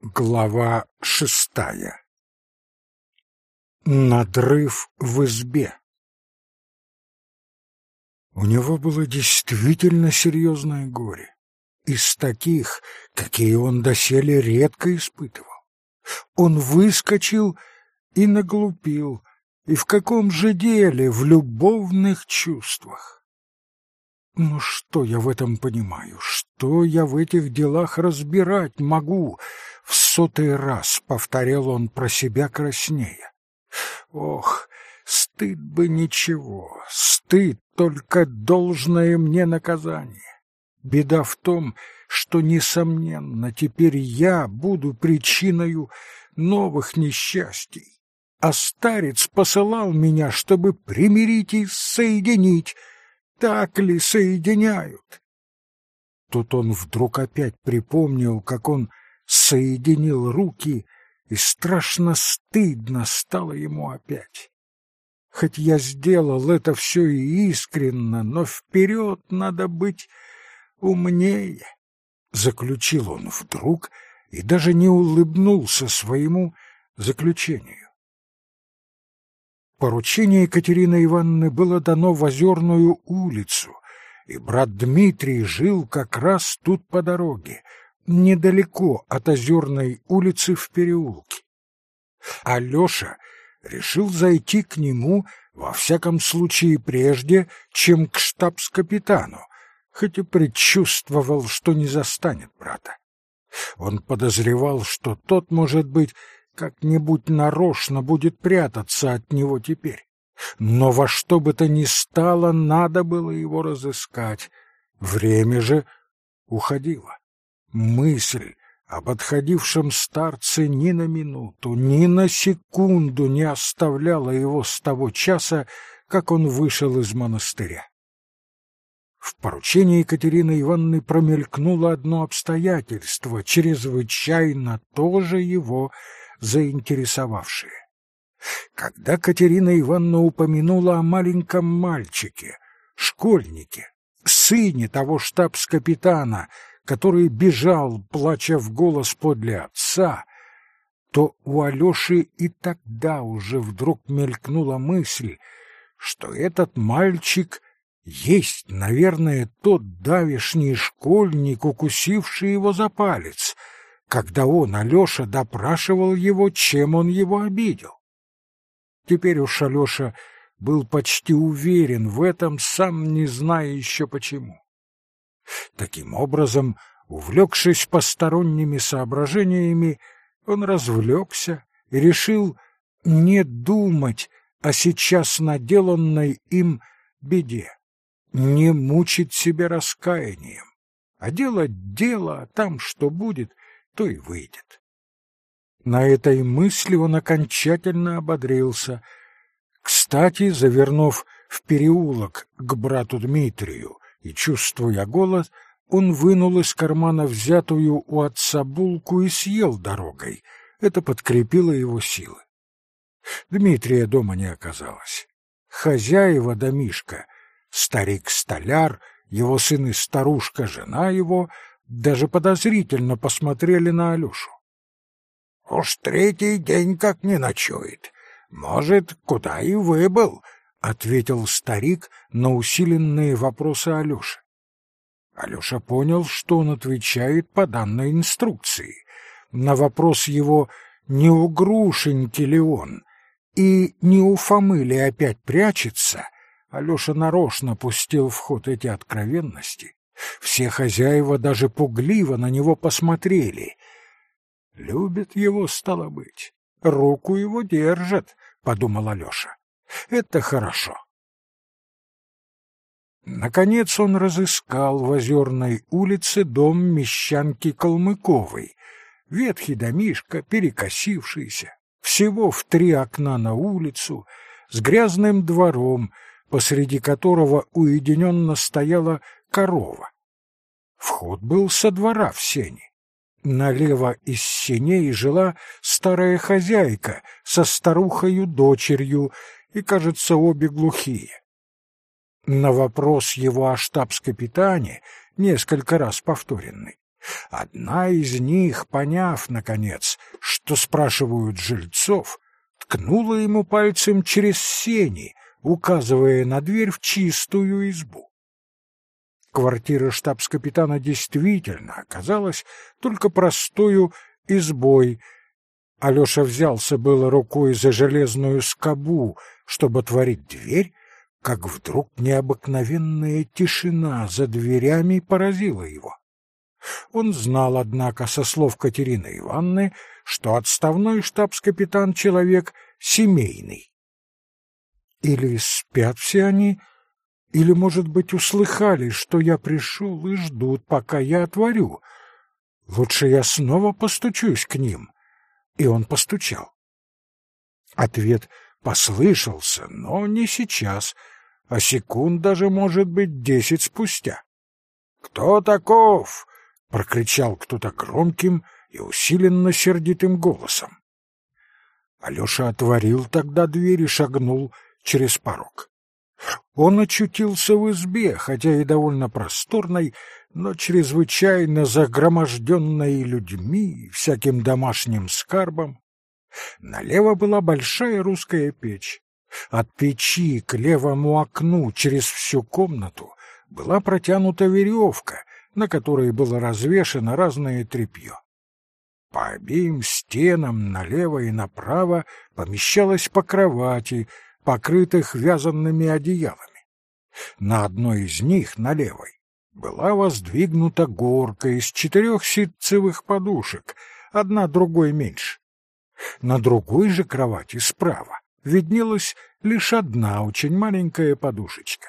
Глава шестая Надрыв в избе У него было действительно серьезное горе, из таких, какие он доселе редко испытывал. Он выскочил и наглупил, и в каком же деле, в любовных чувствах. Ну что я в этом понимаю? Что я в этих делах разбирать могу? В сотый раз повторял он про себя краснея. Ох, стыд бы ничего, стыд только должное мне наказание. Беда в том, что, несомненно, теперь я буду причиною новых несчастий. А старец посылал меня, чтобы примирить и соединить, так ли соединяют? Тут он вдруг опять припомнил, как он соединил руки, и страшно стыдно стало ему опять. Хоть я сделал это все и искренно, но вперед надо быть умнее, — заключил он вдруг и даже не улыбнулся своему заключению. Поручение Екатерины Ивановны было дано в Озерную улицу, и брат Дмитрий жил как раз тут по дороге, недалеко от Озерной улицы в переулке. Алеша решил зайти к нему во всяком случае прежде, чем к штабс-капитану, хоть и предчувствовал, что не застанет брата. Он подозревал, что тот, может быть, как-нибудь нарочно будет прятаться от него теперь. Но во что бы то ни стало, надо было его разыскать. Время же уходило. Мысль об отходившем старце ни на минуту, ни на секунду не оставляла его с того часа, как он вышел из монастыря. В поручении Екатерины Ивановны промелькнуло одно обстоятельство, чрезвычайно тоже его заинтересовавшие. Когда Катерина Ивановна упомянула о маленьком мальчике, школьнике, сыне того штабс-капитана, который бежал, плача в голос подле отца, то у Алёши и тогда уже вдруг мелькнула мысль, что этот мальчик есть, наверное, тот давишний школьник, укусивший его за палец — когда он, Алеша, допрашивал его, чем он его обидел. Теперь уж Алеша был почти уверен в этом, сам не зная еще почему. Таким образом, увлекшись посторонними соображениями, он развлекся и решил не думать о сейчас наделанной им беде, не мучить себя раскаянием, а делать дело, а там что будет, то и выйдет. На этой мысли он окончательно ободрился. Кстати, завернув в переулок к брату Дмитрию и чувствуя голод, он вынул из кармана взятую у отца булку и съел дорогой. Это подкрепило его силы. Дмитрия дома не оказалось. Хозяева домишка, старик-столяр, его сын и старушка-жена его — даже подозрительно посмотрели на Алёшу. «Уж третий день как не ночует. Может, куда и выбыл?» — ответил старик на усиленные вопросы Алёши. Алёша понял, что он отвечает по данной инструкции. На вопрос его, не у Грушеньки ли он и не у Фомы ли опять прячется, Алёша нарочно пустил в ход эти откровенности все хозяева даже пугливо на него посмотрели. Любят его, стало быть. Руку его держат, — подумал Алеша. Это хорошо. Наконец он разыскал в Озерной улице дом мещанки Калмыковой. Ветхий домишко, перекосившийся, всего в три окна на улицу, с грязным двором, посреди которого уединенно стояла корова. Вход был со двора в сени. Налево из сеней жила старая хозяйка со старухою-дочерью, и, кажется, обе глухие. На вопрос его о штабс-капитане, несколько раз повторенный, Одна из них, поняв, наконец, что спрашивают жильцов, ткнула ему пальцем через сени, указывая на дверь в чистую избу. Квартира штабс-капитана действительно оказалась только простою избой. Алеша взялся было рукой за железную скобу, чтобы отворить дверь, как вдруг необыкновенная тишина за дверями поразила его. Он знал, однако, со слов Катерины Ивановны, что отставной штабс-капитан — человек семейный. Или спят все они, или, может быть, услыхали, что я пришел и ждут, пока я отворю. Лучше я снова постучусь к ним. И он постучал. Ответ послышался, но не сейчас, а секунд даже, может быть, десять спустя. «Кто таков?» — прокричал кто-то громким и усиленно сердитым голосом. Алеша отворил тогда дверь и шагнул через порог. Он очутился в избе, хотя и довольно просторной, но чрезвычайно загроможденной людьми и всяким домашним скарбом. Налево была большая русская печь. От печи к левому окну через всю комнату была протянута веревка, на которой было развешено разное тряпье. По обеим стенам налево и направо помещалось по кровати, покрытых вязанными одеялами. На одной из них, на левой, была воздвигнута горка из четырех ситцевых подушек, одна другой меньше. На другой же кровати справа виднелась лишь одна очень маленькая подушечка.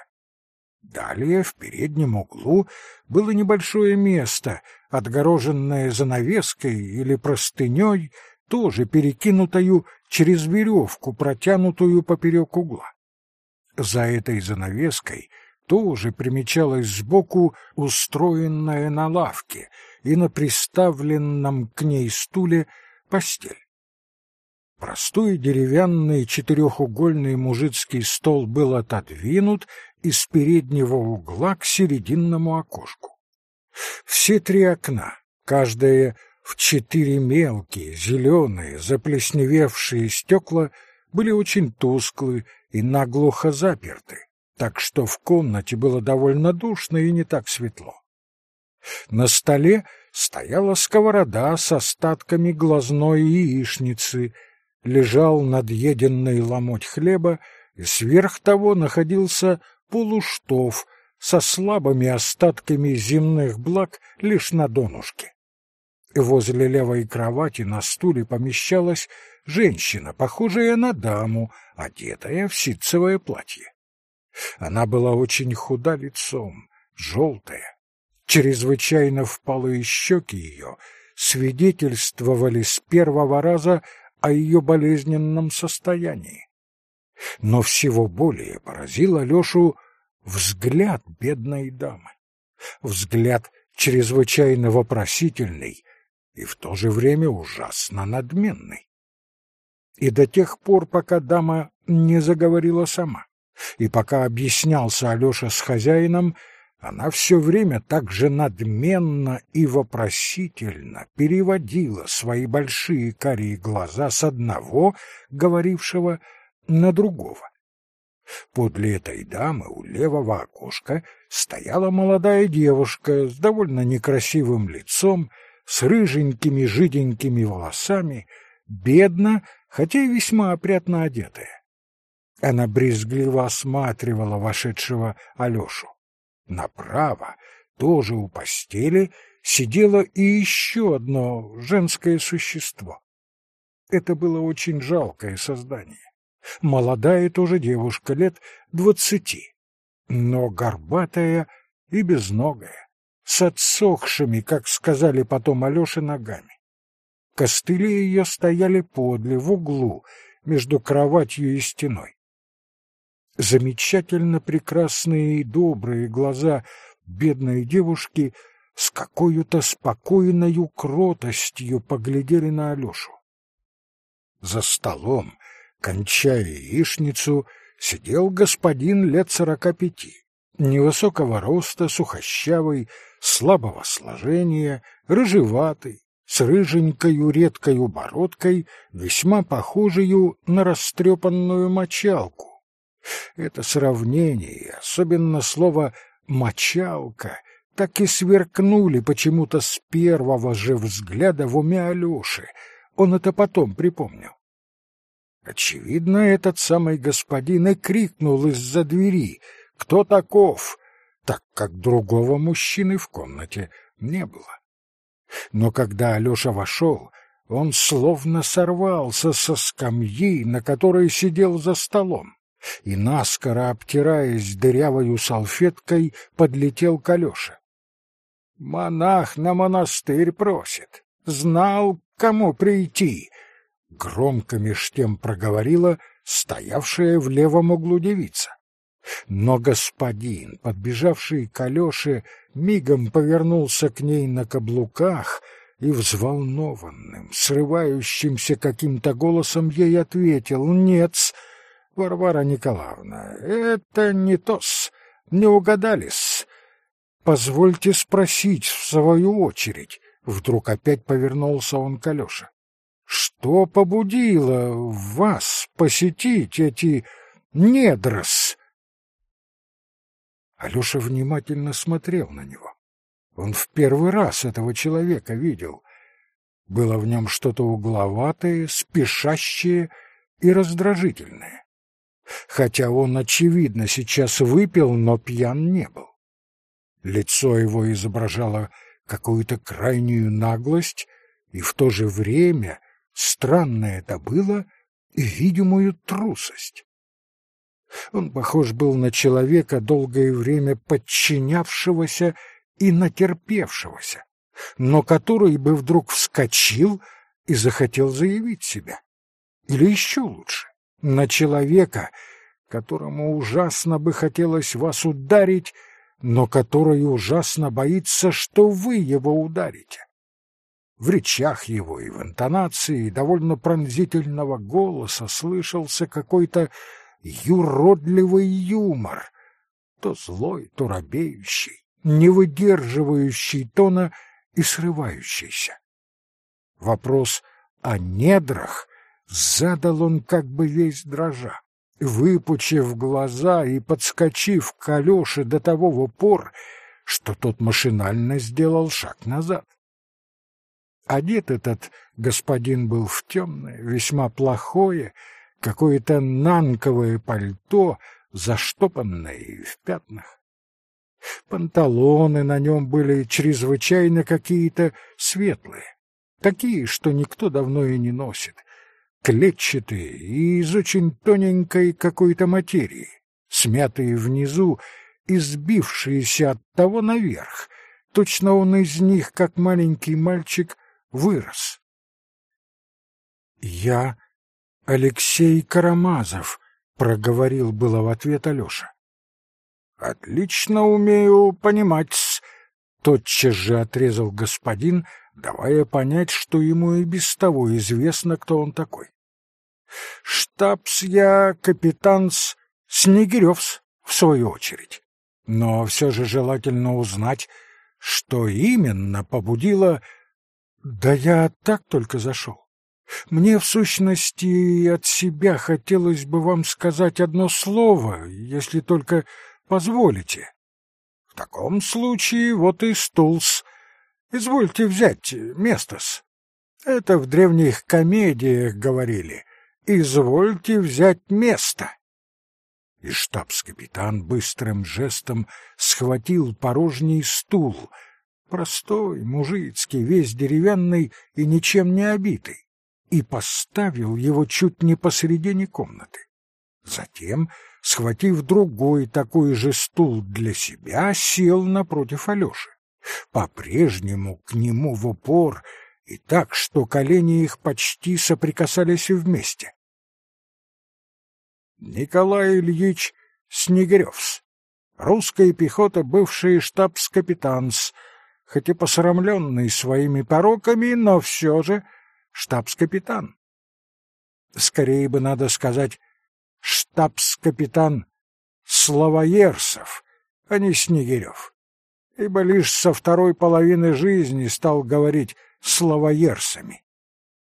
Далее в переднем углу было небольшое место, отгороженное занавеской или простыней, тоже перекинутою через веревку, протянутую поперек угла. За этой занавеской тоже примечалась сбоку устроенная на лавке и на приставленном к ней стуле постель. Простой деревянный четырехугольный мужицкий стол был отодвинут из переднего угла к серединному окошку. Все три окна, каждое в четыре мелкие, зеленые, заплесневевшие стекла, были очень тусклы и наглухо заперты, так что в комнате было довольно душно и не так светло. На столе стояла сковорода с остатками глазной яичницы, лежал надъеденный ломоть хлеба, и сверх того находился полуштов со слабыми остатками земных благ лишь на донышке. Возле левой кровати на стуле помещалась женщина, похожая на даму, одетая в ситцевое платье. Она была очень худа лицом, желтая. Чрезвычайно впалые щеки ее свидетельствовали с первого раза о ее болезненном состоянии. Но всего более поразил Алешу взгляд бедной дамы. Взгляд чрезвычайно вопросительный и в то же время ужасно надменный. И до тех пор, пока дама не заговорила сама, и пока объяснялся Алеша с хозяином, она все время так же надменно и вопросительно переводила свои большие карие глаза с одного, говорившего, на другого. Подле этой дамы у левого окошка стояла молодая девушка с довольно некрасивым лицом, с рыженькими жиденькими волосами, бедно, хотя и весьма опрятно одетая. Она брезгливо осматривала вошедшего Алешу. Направо, тоже у постели, сидело и еще одно женское существо. Это было очень жалкое создание. Молодая тоже девушка, лет двадцати, но горбатая и безногая, с отсохшими, как сказали потом Алёше, ногами. Костыли ее стояли подле, в углу, между кроватью и стеной. Замечательно прекрасные и добрые глаза бедной девушки с какой-то спокойною кротостью поглядели на Алёшу. За столом, кончая яичницу, сидел господин лет сорока пяти, невысокого роста, сухощавый, слабого сложения, рыжеватый, с рыженькою редкою бородкой, весьма похожую на растрепанную мочалку. Это сравнение, особенно слово «мочалка», так и сверкнули почему-то с первого же взгляда в уме Алёши. Он это потом припомнил. Очевидно, этот самый господин и крикнул из-за двери «Кто таков?», так как другого мужчины в комнате не было. Но когда Алёша вошел, он словно сорвался со скамьи, на которой сидел за столом, и, наскоро обтираясь дырявою салфеткой, подлетел к Алёше. «Монах на монастырь просит. Знал, к кому прийти!» Громко меж тем проговорила стоявшая в левом углу девица. Но господин, подбежавший к Алёше, мигом повернулся к ней на каблуках и взволнованным, срывающимся каким-то голосом ей ответил «Нет, Варвара Николаевна, это не то-с, не угадались. Позвольте спросить в свою очередь». Вдруг опять повернулся он к Алёше. «Что побудило вас посетить эти недрос?» Алёша внимательно смотрел на него. Он в первый раз этого человека видел. Было в нем что-то угловатое, спешащее и раздражительное. Хотя он, очевидно, сейчас выпил, но пьян не был. Лицо его изображало какую-то крайнюю наглость, и в то же время, странно это было, видимую трусость. Он похож был на человека, долгое время подчинявшегося и натерпевшегося, но который бы вдруг вскочил и захотел заявить себя. Или еще лучше, на человека, которому ужасно бы хотелось вас ударить, но который ужасно боится, что вы его ударите. В речах его и в интонации довольно пронзительного голоса слышался какой-то юродливый юмор, то злой, то робеющий, не выдерживающий тона и срывающийся. Вопрос о недрах задал он как бы весь дрожа, выпучив глаза и подскочив к Алёше до того в упор, что тот машинально сделал шаг назад. Одет этот господин был в темное, весьма плохое, какое-то нанковое пальто, заштопанное в пятнах. Панталоны на нем были чрезвычайно какие-то светлые, такие, что никто давно и не носит, клетчатые и из очень тоненькой какой-то материи, смятые внизу и сбившиеся от того наверх. Точно он из них, как маленький мальчик, вырос. Я Алексей Карамазов, проговорил было в ответ Алёша. Отлично умею понимать, тотчас же отрезал господин, давая понять, что ему и без того известно, кто он такой. Штабс я капитанс Снегиревс, в свою очередь. Но все же желательно узнать, что именно побудило... Да я так только зашел. Мне, в сущности, от себя хотелось бы вам сказать одно слово, если только позволите. В таком случае вот и стулс. Извольте взять место-с. Это в древних комедиях говорили. Извольте взять место. И штабс-капитан быстрым жестом схватил порожний стул, простой, мужицкий, весь деревянный и ничем не обитый и поставил его чуть не посередине комнаты. Затем, схватив другой такой же стул для себя, сел напротив Алёши. По-прежнему к нему в упор и так, что колени их почти соприкасались вместе. Николай Ильич Снегирёвс, русская пехота, бывший штабс-капитанс, хоть и посрамленный своими пороками, но все же штабс-капитан. Скорее бы надо сказать штабс-капитан Славоерсов, а не Снегирев. ибо лишь со второй половины жизни стал говорить словоерсами.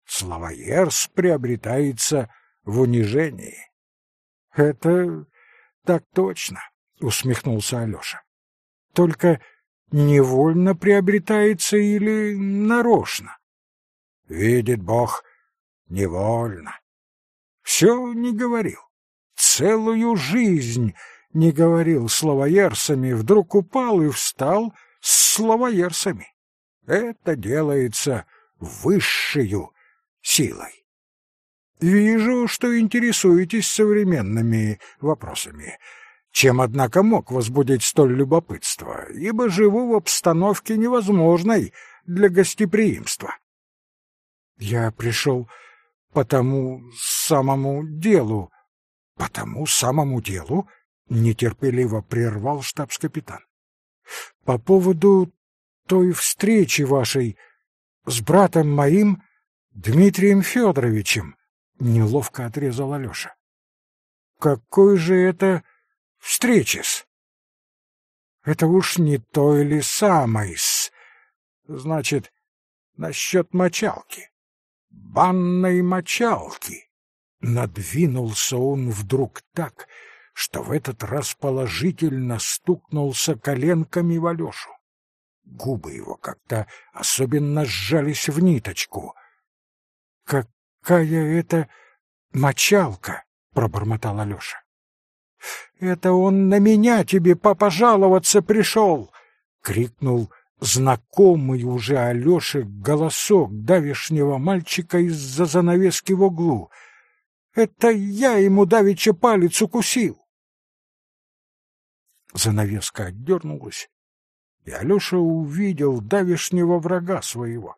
Словоерс приобретается в унижении. — Это так точно, — усмехнулся Алеша. — Только невольно приобретается или нарочно? — Видит Бог, невольно. Все не говорил. Целую жизнь не говорил словоерсами, вдруг упал и встал с словоерсами. Это делается высшую силой. Вижу, что интересуетесь современными вопросами. Чем, однако, мог возбудить столь любопытство, ибо живу в обстановке невозможной для гостеприимства. Я пришел по тому самому делу. По тому самому делу? Нетерпеливо прервал штабс-капитан. По поводу той встречи вашей с братом моим Дмитрием Федоровичем, неловко отрезал Алёша. Какой же это встреча-с? Это уж не то или самой-с. Значит, насчет мочалки. Банной мочалки. Надвинулся он вдруг так, что в этот раз положительно стукнулся коленками в Алёшу. Губы его как-то особенно сжались в ниточку. — Какая это мочалка! — пробормотал Алёша. — Это он на меня тебе попожаловаться пришел! — крикнул знакомый уже Алёше голосок давешнего мальчика из-за занавески в углу. «Это я ему давеча палец укусил!» Занавеска отдернулась, и Алеша увидел давешнего врага своего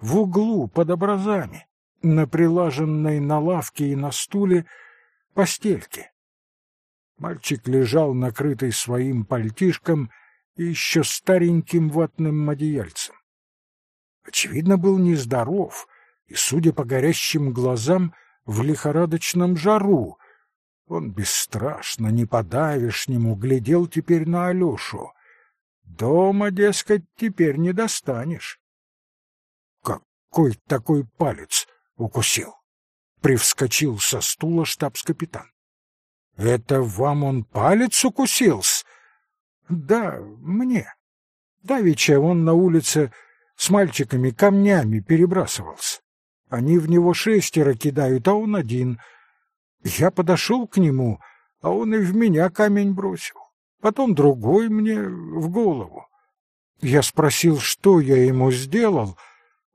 в углу под образами, на прилаженной на лавке и на стуле постельке. Мальчик лежал накрытый своим пальтишком и еще стареньким ватным одеяльцем. Очевидно, был нездоров и, судя по горящим глазам, в лихорадочном жару. Он бесстрашно, не по-давешнему глядел теперь на Алешу. Дома, дескать, теперь не достанешь. Какой такой палец укусил? Привскочил со стула штабс-капитан. Это вам он палец укусил-с? Да, мне. Давеча он на улице с мальчиками камнями перебрасывался. Они в него шестеро кидают, а он один. Я подошел к нему, а он и в меня камень бросил. Потом другой мне в голову. Я спросил, что я ему сделал.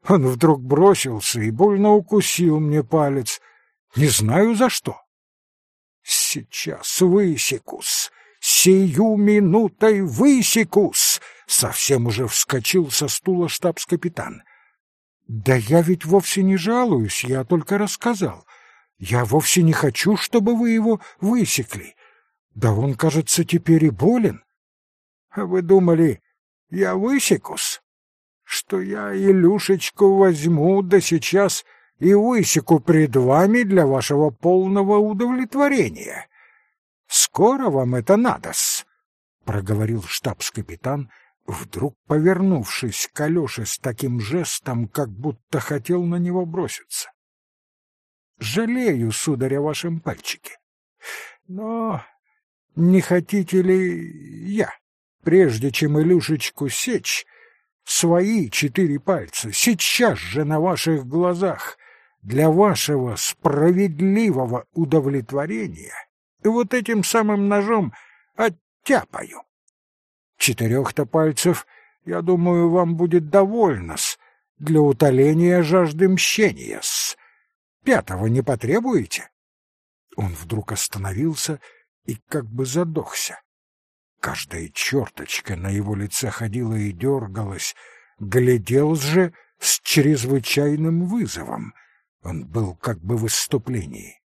Он вдруг бросился и больно укусил мне палец. Не знаю за что. Сейчас высекус сию минутой высекус!» Совсем уже вскочил со стула штабс-капитан. «Да я ведь вовсе не жалуюсь, я только рассказал. Я вовсе не хочу, чтобы вы его высекли. Да он, кажется, теперь и болен. А вы думали, я высекус? Что я Илюшечку возьму, да сейчас и высеку пред вами для вашего полного удовлетворения?» Скоро вам это надо-с, — проговорил штабс-капитан, вдруг повернувшись к Алёше с таким жестом, как будто хотел на него броситься. Жалею, сударь, о вашем пальчике. Но не хотите ли я, прежде чем Илюшечку сечь, свои четыре пальца сейчас же на ваших глазах для вашего справедливого удовлетворения вот этим самым ножом оттяпаю. Четырех-то пальцев, я думаю, вам будет довольно-с для утоления жажды мщения-с. Пятого не потребуете? Он вдруг остановился и как бы задохся. Каждая черточка на его лице ходила и дергалась, глядел же с чрезвычайным вызовом. Он был как бы в выступлении.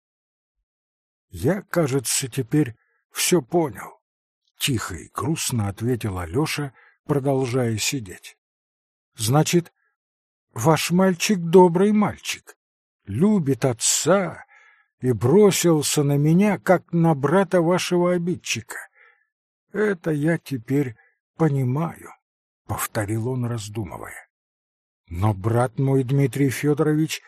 Я, кажется, теперь все понял. Тихо и грустно ответил Алеша, продолжая сидеть. Значит, ваш мальчик добрый мальчик, любит отца и бросился на меня, как на брата вашего обидчика. Это я теперь понимаю. повторил он, раздумывая. Но брат мой Дмитрий Федорович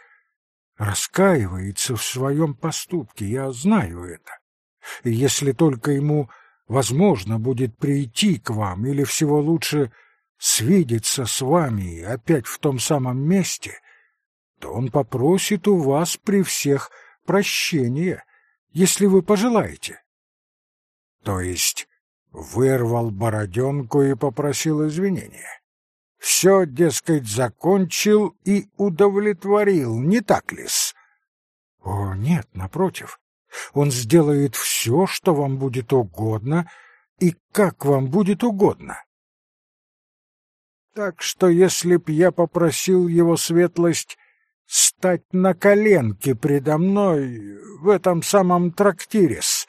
раскаивается в своем поступке, я знаю это. И если только ему возможно будет прийти к вам или всего лучше свидеться с вами опять в том самом месте, то он попросит у вас при всех прощения, если вы пожелаете. То есть вырвал бороденку и попросил извинения. Все, дескать, закончил и удовлетворил, не так ли-с? О, нет, напротив. Он сделает все, что вам будет угодно и как вам будет угодно. Так что если б я попросил его светлость стать на коленке предо мной в этом самом трактире-с,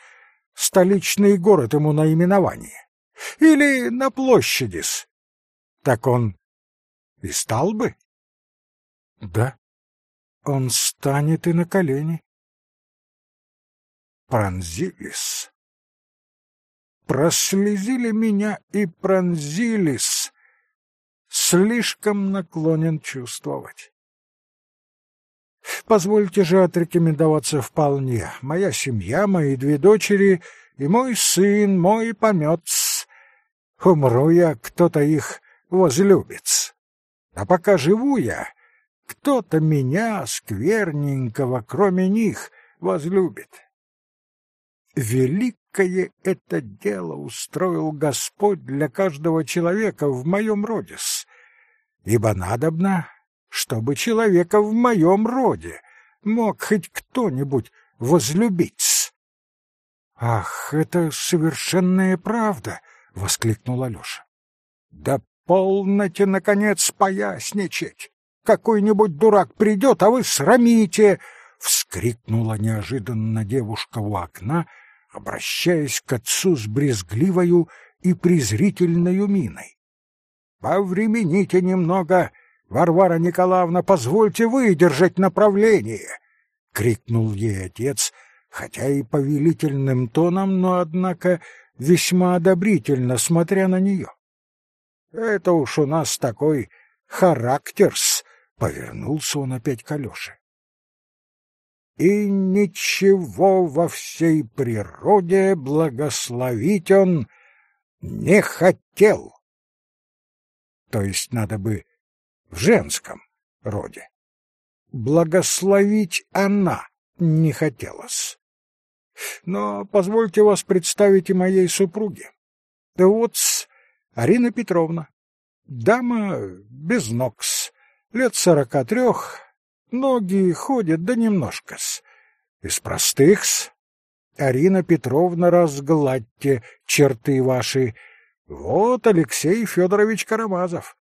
столичный город ему наименование, или на площади-с, так он и стал бы? Да, он станет и на колени. Пронзились. Прослезили меня и пронзились. Слишком наклонен чувствовать. Позвольте же отрекомендоваться вполне. Моя семья, мои две дочери и мой сын, мой помец. Умру я, кто-то их возлюбит. А пока живу я, кто-то меня, скверненького, кроме них, возлюбит. Великое это дело устроил Господь для каждого человека в моем роде, ибо надобно чтобы человека в моем роде мог хоть кто-нибудь возлюбить. — Ах, это совершенная правда! — воскликнул Алеша. — Да полноте, наконец, поясничать! Какой-нибудь дурак придет, а вы срамите! — вскрикнула неожиданно девушка у окна, обращаясь к отцу с брезгливою и презрительной миной. — Повремените немного! — Варвара Николаевна, позвольте выдержать направление, крикнул ей отец, хотя и повелительным тоном, но однако весьма одобрительно, смотря на нее. Это уж у нас такой характерс, повернулся он опять к Алёше. И ничего во всей природе благословить он не хотел. То есть надо бы в женском роде. Благословить она не хотелось. Но позвольте вас представить и моей супруге. Да вот Арина Петровна, дама без ног-с, лет сорока трех, ноги ходят да немножко-с. Из простых-с. Арина Петровна, разгладьте черты ваши. Вот Алексей Федорович Карамазов.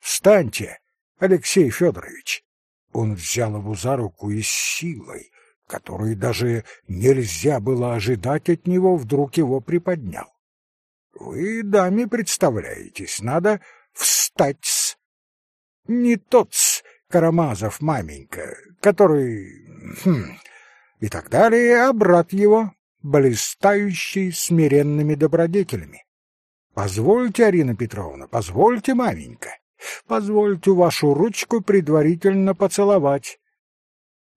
Встаньте, Алексей Федорович. Он взял его за руку и с силой, которой даже нельзя было ожидать от него, вдруг его приподнял. Вы даме представляетесь, надо встать-с. Не тот-с Карамазов, маменька, который... Хм, и так далее, а брат его, блистающий смиренными добродетелями. Позвольте, Арина Петровна, позвольте, маменька. Позвольте вашу ручку предварительно поцеловать.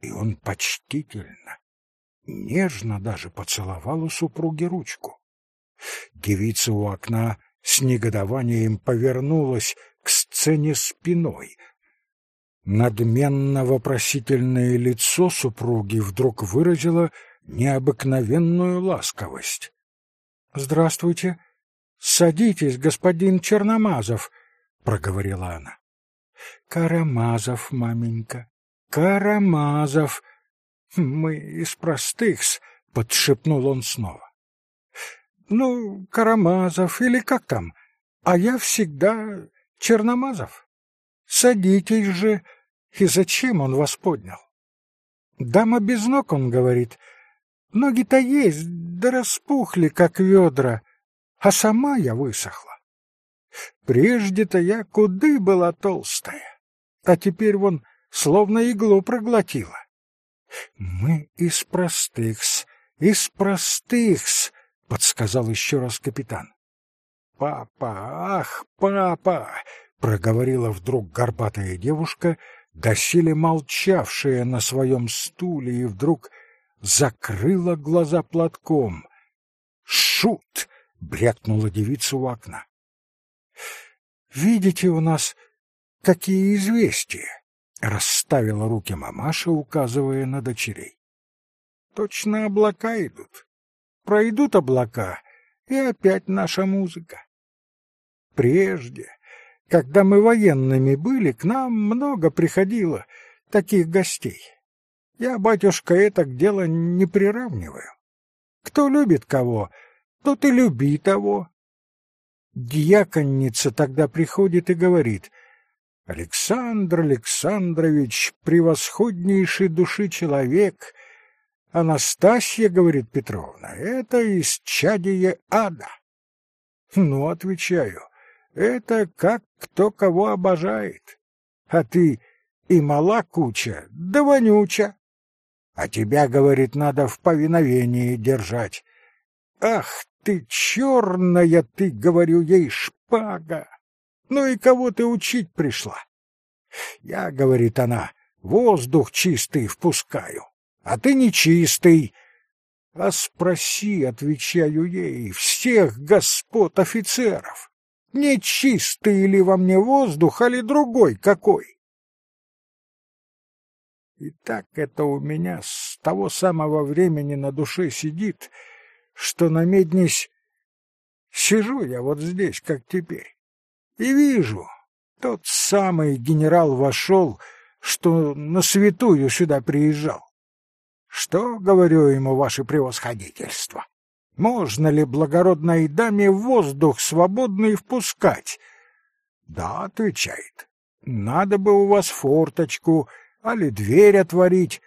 И он почтительно, нежно даже поцеловал у супруги ручку. Девица у окна с негодованием повернулась к сцене спиной. Надменно вопросительное лицо супруги вдруг выразило необыкновенную ласковость. — Здравствуйте. Садитесь, господин Черномазов, — проговорила она. «Карамазов, маменька, Карамазов. Мы из простых-с», — подшепнул он снова. «Ну, Карамазов или как там, а я всегда Черномазов. Садитесь же, и зачем он вас поднял?» «Дама без ног», — он говорит, — «ноги-то есть, да распухли, как ведра, а сама я высохла. Прежде-то я куды была толстая, а теперь вон словно иглу проглотила. Мы из простых-с, из простых-с, подсказал еще раз капитан. папа, ах, папа!» — проговорила вдруг горбатая девушка, доселе молчавшая на своем стуле, и вдруг закрыла глаза платком. «Шут!» — брякнула девица у окна. «Видите у нас, какие известия!» — расставила руки мамаша, указывая на дочерей. «Точно облака идут. Пройдут облака, и опять наша музыка. Прежде, когда мы военными были, к нам много приходило таких гостей. Я, батюшка, это к делу не приравниваю. Кто любит кого, тот и люби того. Дьяконница тогда приходит и говорит, «Александр Александрович, превосходнейший души человек, Анастасия, — говорит Петровна, — это из чадия ада. Ну, отвечаю, это как кто кого обожает. А ты и мала куча, да вонюча. А тебя, говорит, надо в повиновении держать. Ах ты, черная ты, говорю ей, шпага! Ну и кого ты учить пришла? Я, говорит она, воздух чистый впускаю а ты нечистый. А спроси, отвечаю ей, всех господ офицеров, нечистый ли во мне воздух, али другой какой? И так это у меня с того самого времени на душе сидит, что намеднись сижу я вот здесь, как теперь, и вижу, тот самый генерал вошел, что на святую сюда приезжал. Что, говорю ему, ваше превосходительство? Можно ли благородной даме воздух свободный впускать? Да, отвечает. Надо бы у вас форточку, али дверь отворить,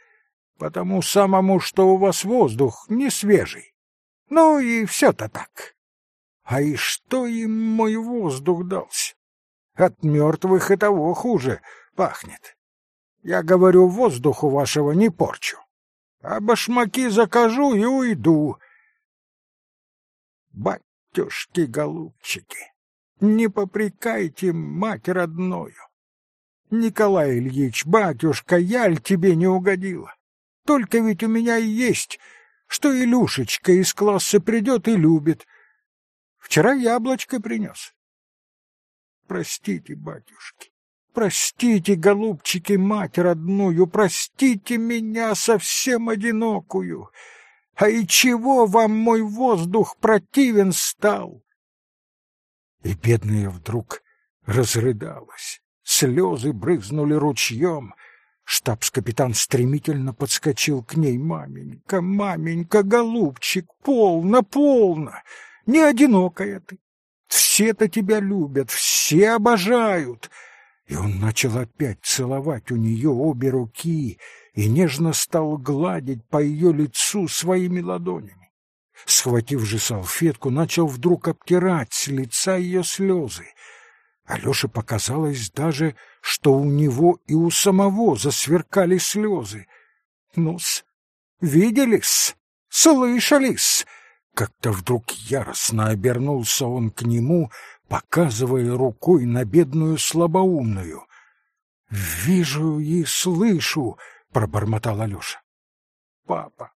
потому самому, что у вас воздух не свежий. Ну и все-то так. А и что им мой воздух дался? От мертвых и того хуже пахнет. Я говорю, воздуху вашего не порчу а башмаки закажу и уйду. Батюшки-голубчики, не попрекайте мать родною. Николай Ильич, батюшка, яль тебе не угодила. Только ведь у меня и есть, что Илюшечка из класса придет и любит. Вчера яблочко принес. Простите, батюшки, Простите, голубчики, мать родную, простите меня совсем одинокую. А и чего вам мой воздух противен стал? И бедная вдруг разрыдалась. Слезы брызнули ручьем. Штабс-капитан стремительно подскочил к ней. «Маменька, маменька, голубчик, полно, полно! Не одинокая ты! Все-то тебя любят, все обожают!» И он начал опять целовать у нее обе руки и нежно стал гладить по ее лицу своими ладонями. Схватив же салфетку, начал вдруг обтирать с лица ее слезы. Алёше показалось даже, что у него и у самого засверкали слезы. Ну-с, видели-с, слышали-с. Как-то вдруг яростно обернулся он к нему, показывая рукой на бедную слабоумную. «Вижу и слышу», — пробормотал Алёша. «Папа,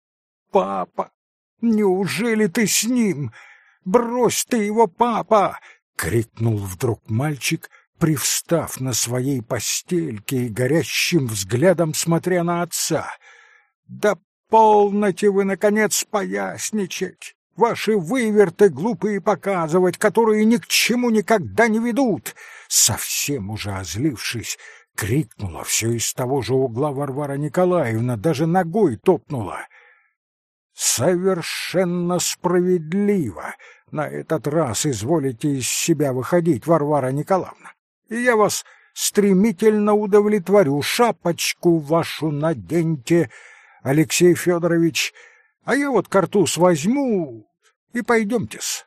папа, неужели ты с ним? Брось ты его, папа!» — крикнул вдруг мальчик, привстав на своей постельке и горящим взглядом смотря на отца. «Да полноте вы, наконец, поясничать! Ваши выверты глупые показывать, которые ни к чему никогда не ведут!» Совсем уже озлившись, крикнула все из того же угла Варвара Николаевна, даже ногой топнула. «Совершенно справедливо на этот раз изволите из себя выходить, Варвара Николаевна, и я вас стремительно удовлетворю. Шапочку вашу наденьте, Алексей Федорович, — а я вот картуз возьму и пойдемте-с.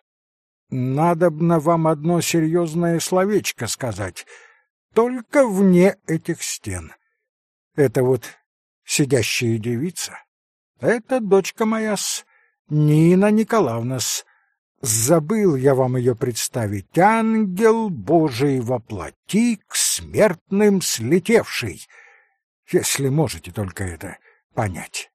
Надобно вам одно серьезное словечко сказать, только вне этих стен. Это вот сидящая девица, это дочка моя-с, Нина Николаевна-с. Забыл я вам ее представить. Ангел Божий воплоти к смертным слетевший. Если можете только это понять.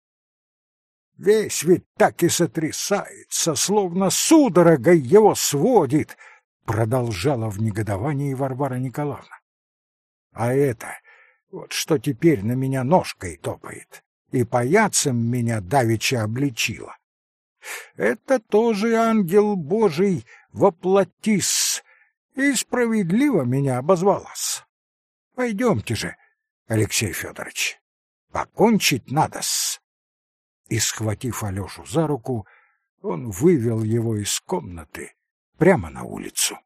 Весь ведь так и сотрясается, словно судорогой его сводит, продолжала в негодовании Варвара Николаевна. А это, вот что теперь на меня ножкой топает и паяцем меня давеча обличила. Это тоже ангел Божий воплотис и справедливо меня обозвалась. Пойдемте же, Алексей Федорович, покончить надо-с. И, схватив Алешу за руку, он вывел его из комнаты прямо на улицу.